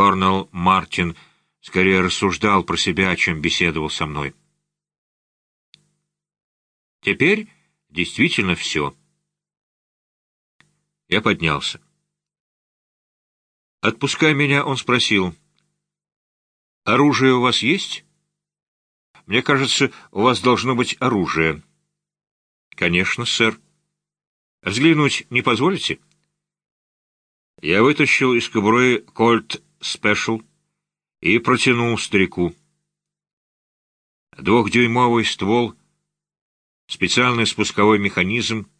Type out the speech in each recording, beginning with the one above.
Корнелл Мартин скорее рассуждал про себя, чем беседовал со мной. Теперь действительно все. Я поднялся. Отпуская меня, он спросил, «Оружие у вас есть?» «Мне кажется, у вас должно быть оружие». «Конечно, сэр». «Взглянуть не позволите?» Я вытащил из кобуры кольт спешл и протянул старику. Двухдюймовый ствол, специальный спусковой механизм,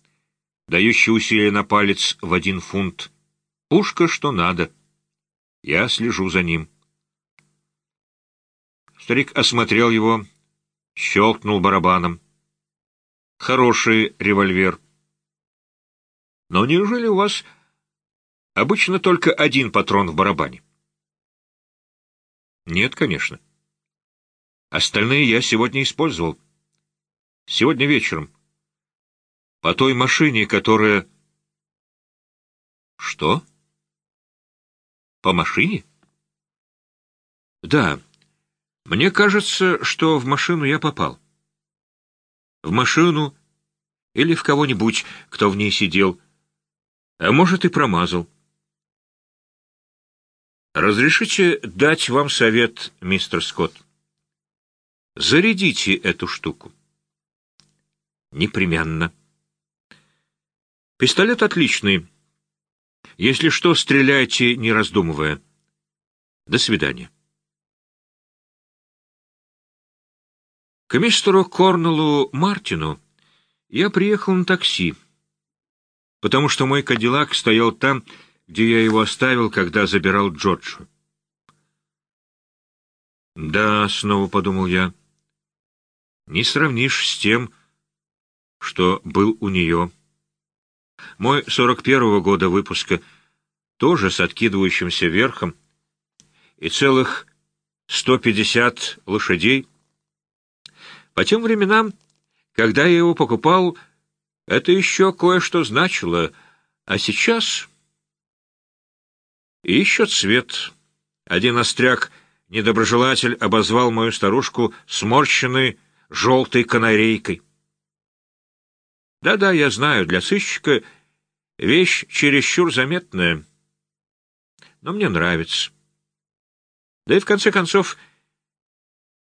дающий усилие на палец в один фунт. Пушка что надо. Я слежу за ним. Старик осмотрел его, щелкнул барабаном. Хороший револьвер. Но неужели у вас обычно только один патрон в барабане? Нет, конечно. Остальные я сегодня использовал. Сегодня вечером. По той машине, которая... Что? По машине? Да. Мне кажется, что в машину я попал. В машину или в кого-нибудь, кто в ней сидел. А может, и промазал. Разрешите дать вам совет, мистер Скотт? Зарядите эту штуку. Непременно. Пистолет отличный. Если что, стреляйте, не раздумывая. До свидания. К мистеру Корнеллу Мартину я приехал на такси, потому что мой кадиллак стоял там, где я его оставил, когда забирал Джорджу. «Да», — снова подумал я, — «не сравнишь с тем, что был у нее». Мой 41-го года выпуска тоже с откидывающимся верхом и целых 150 лошадей. По тем временам, когда я его покупал, это еще кое-что значило, а сейчас... И еще цвет. Один остряк, недоброжелатель, обозвал мою старушку сморщенной желтой канарейкой. Да-да, я знаю, для сыщика Вещь чересчур заметная, но мне нравится. Да и в конце концов,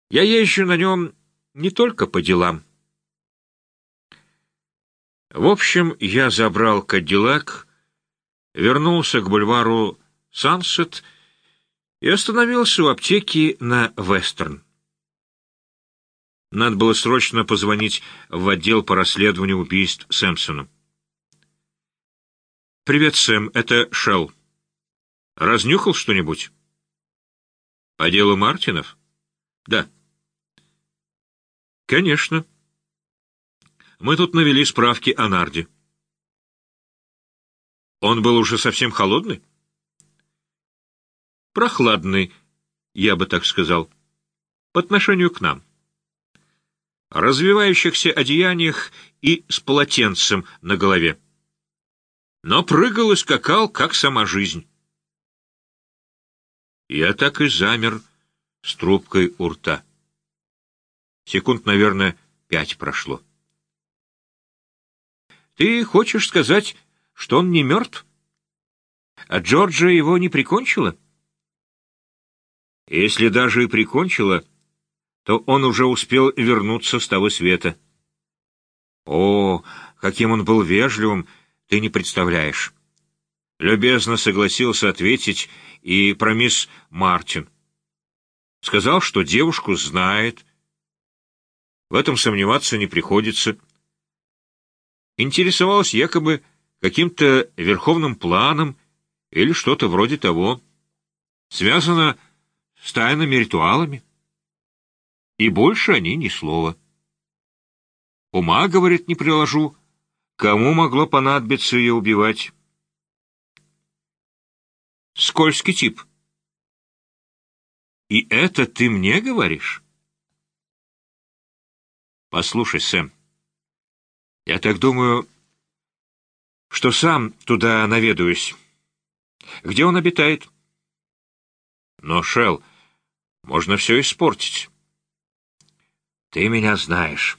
я езжу на нем не только по делам. В общем, я забрал Кадиллак, вернулся к бульвару Сансет и остановился у аптеки на Вестерн. Надо было срочно позвонить в отдел по расследованию убийств Сэмпсону. «Привет, Сэм, это Шелл. Разнюхал что-нибудь?» «По делу Мартинов?» «Да». «Конечно. Мы тут навели справки о Нарде». «Он был уже совсем холодный?» «Прохладный, я бы так сказал, по отношению к нам. развивающихся одеяниях и с полотенцем на голове» но прыгал и скакал, как сама жизнь. Я так и замер с трубкой у рта. Секунд, наверное, пять прошло. Ты хочешь сказать, что он не мертв? А Джорджа его не прикончила? Если даже и прикончила, то он уже успел вернуться с того света. О, каким он был вежливым ты не представляешь. Любезно согласился ответить и про мисс Мартин. Сказал, что девушку знает. В этом сомневаться не приходится. Интересовалась якобы каким-то верховным планом или что-то вроде того. Связано с тайными ритуалами. И больше о ней ни слова. Ума, говорит, не приложу, Кому могло понадобиться ее убивать? Скользкий тип. И это ты мне говоришь? Послушай, Сэм, я так думаю, что сам туда наведаюсь. Где он обитает? Но, Шел, можно все испортить. Ты меня знаешь.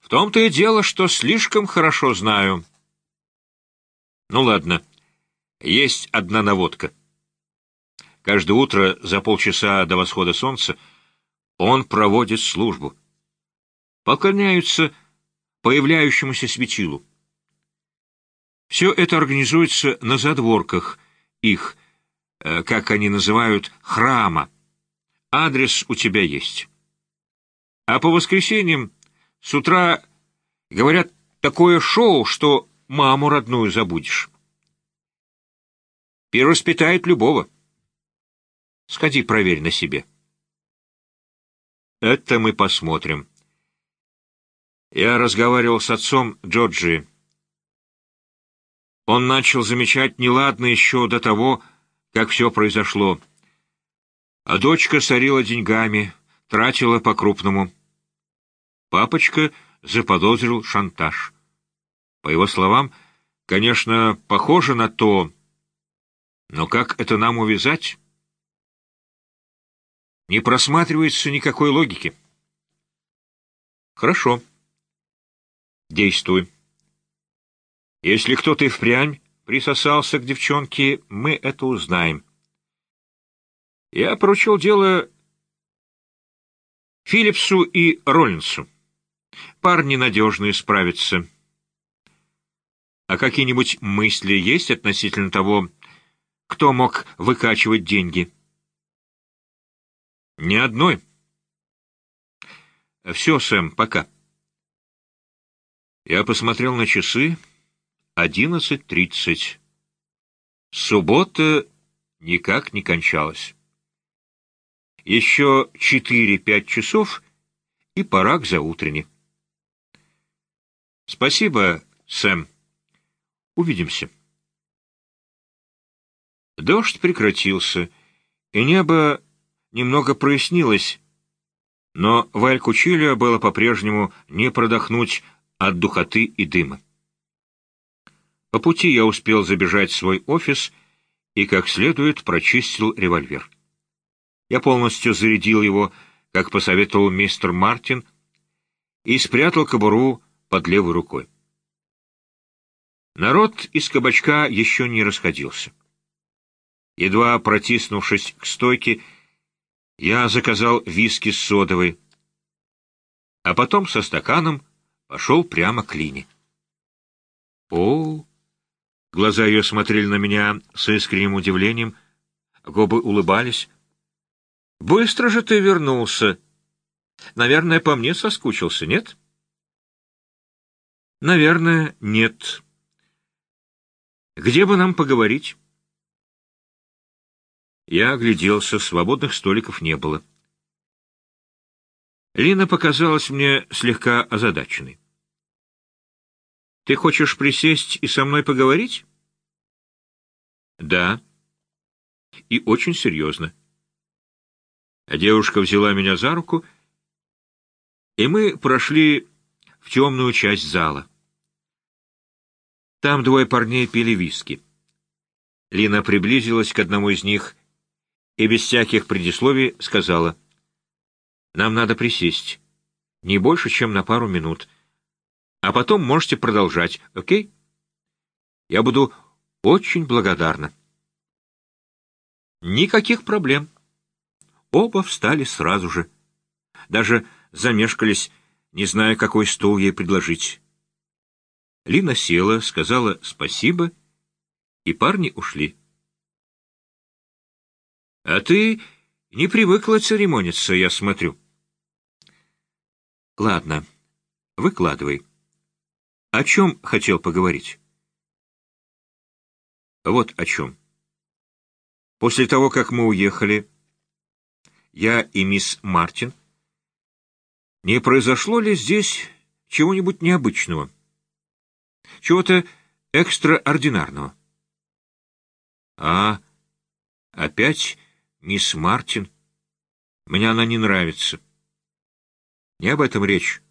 В том-то и дело, что слишком хорошо знаю. Ну ладно, есть одна наводка. Каждое утро за полчаса до восхода солнца он проводит службу. Поклоняются появляющемуся светилу. Все это организуется на задворках их, как они называют, храма. Адрес у тебя есть. А по воскресеньям с утра, говорят, такое шоу, что маму родную забудешь. Перевоспитает любого. Сходи, проверь на себе. Это мы посмотрим. Я разговаривал с отцом Джорджи. Он начал замечать неладно еще до того, как все произошло. А дочка сорила деньгами, тратила по-крупному. Папочка заподозрил шантаж. По его словам, конечно, похоже на то, но как это нам увязать? Не просматривается никакой логики. Хорошо. Действуй. Если кто-то и впрямь присосался к девчонке, мы это узнаем. Я поручил дело Филлипсу и Роллинсу. Парни надежные справятся. А какие-нибудь мысли есть относительно того, кто мог выкачивать деньги? Ни одной. Все, Сэм, пока. Я посмотрел на часы. Одиннадцать тридцать. Суббота никак не кончалась. Еще четыре-пять часов, и пора к заутренне. Спасибо, Сэм. Увидимся. Дождь прекратился, и небо немного прояснилось, но в Аль-Кучилио было по-прежнему не продохнуть от духоты и дыма. По пути я успел забежать в свой офис и как следует прочистил револьвер. Я полностью зарядил его, как посоветовал мистер Мартин, и спрятал кобуру под левой рукой. Народ из кабачка еще не расходился. Едва протиснувшись к стойке, я заказал виски с содовой, а потом со стаканом пошел прямо к Лине. О, Глаза ее смотрели на меня с искренним удивлением, губы улыбались. «Быстро же ты вернулся. Наверное, по мне соскучился, нет?» «Наверное, нет. Где бы нам поговорить?» Я огляделся, свободных столиков не было. Лина показалась мне слегка озадаченной. Ты хочешь присесть и со мной поговорить? Да. И очень серьезно. А девушка взяла меня за руку, и мы прошли в темную часть зала. Там двое парней пили виски. Лина приблизилась к одному из них и без всяких предисловий сказала, «Нам надо присесть, не больше, чем на пару минут» а потом можете продолжать, окей? Я буду очень благодарна. Никаких проблем. Оба встали сразу же. Даже замешкались, не зная, какой стул ей предложить. Лина села, сказала спасибо, и парни ушли. — А ты не привыкла церемониться, я смотрю. — Ладно, выкладывай. О чем хотел поговорить? Вот о чем. После того, как мы уехали, я и мисс Мартин, не произошло ли здесь чего-нибудь необычного? Чего-то экстраординарного? А, опять мисс Мартин. Мне она не нравится. Не об этом речь.